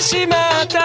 しまった。